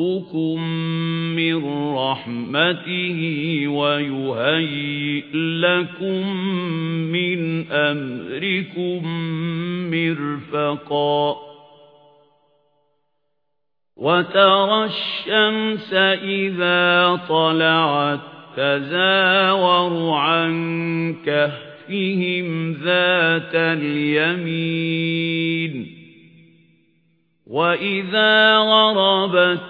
رَبُّكُم مِّن رَّحْمَتِهِ وَيُهَيِّئْ لَكُم مِّنْ أَمْرِكُم مِّرْفَقًا. وَتَرَى الشَّمْسَ إِذَا طَلَعَت تَّزَاوَرُ عَن كَهْفِهِمْ ذَاتَ الْيَمِينِ. وَإِذَا غَرَبَت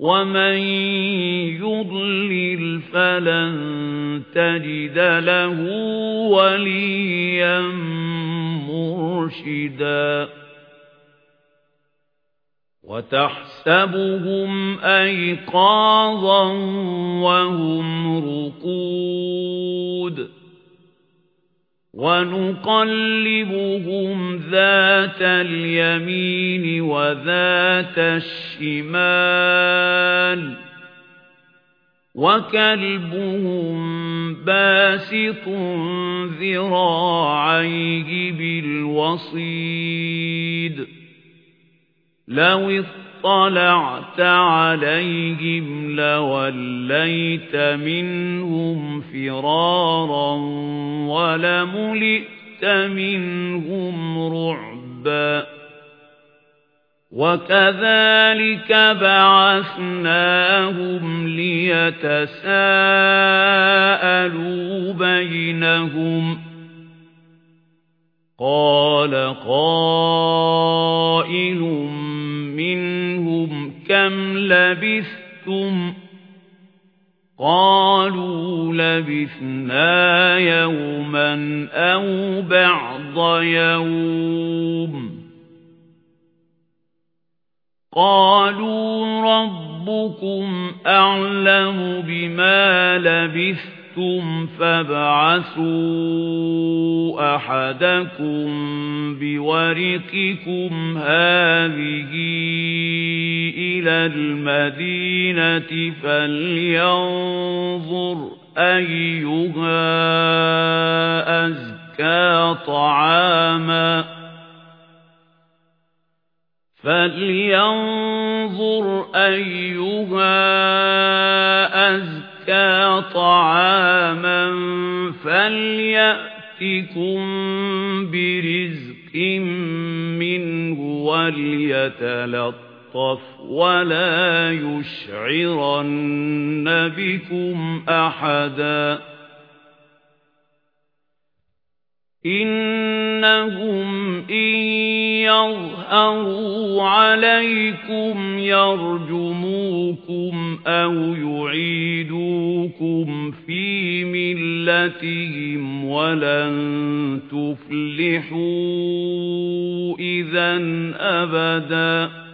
ومن يضلل فلن تجد له وليا مرشدا وتحسبهم أيقاظا وهم رقود ونقلبهم ذات اليمين وذات الشمال وكلبهم باسط ذراعيه بالوصيد لو اطلعت عليهم لوليت منهم فرارا ولملئت منهم رعبا وكذلك بعثناهم ليتساءلوا بينهم قال قائل منهم كم لبثتم قالوا لبثنا يوما أو بعض يوم. قالوا ربكم أعلم بما لبثتم فابعثوا. أحدكم بورقكم هذه إلى المدينة فلينظر أيها أزكى طعاما. فلينظر أيها أزكى زَكَّىٰ طَعَامًا فَلْيَأْتِكُم بِرِزْقٍ مِّنْهُ وَلْيَتَلَطَّفْ وَلَا يُشْعِرَنَّ بِكُمْ أَحَدًا إِنَّهُمْ إِن يَظْهَرُوا عَلَيْكُمْ يَرْجُمُوكُمْ أَوْ يُعِيدُوكُمْ فِي مِلَّتِهِمْ وَلَن تُفْلِحُوا إِذًا أَبَدًا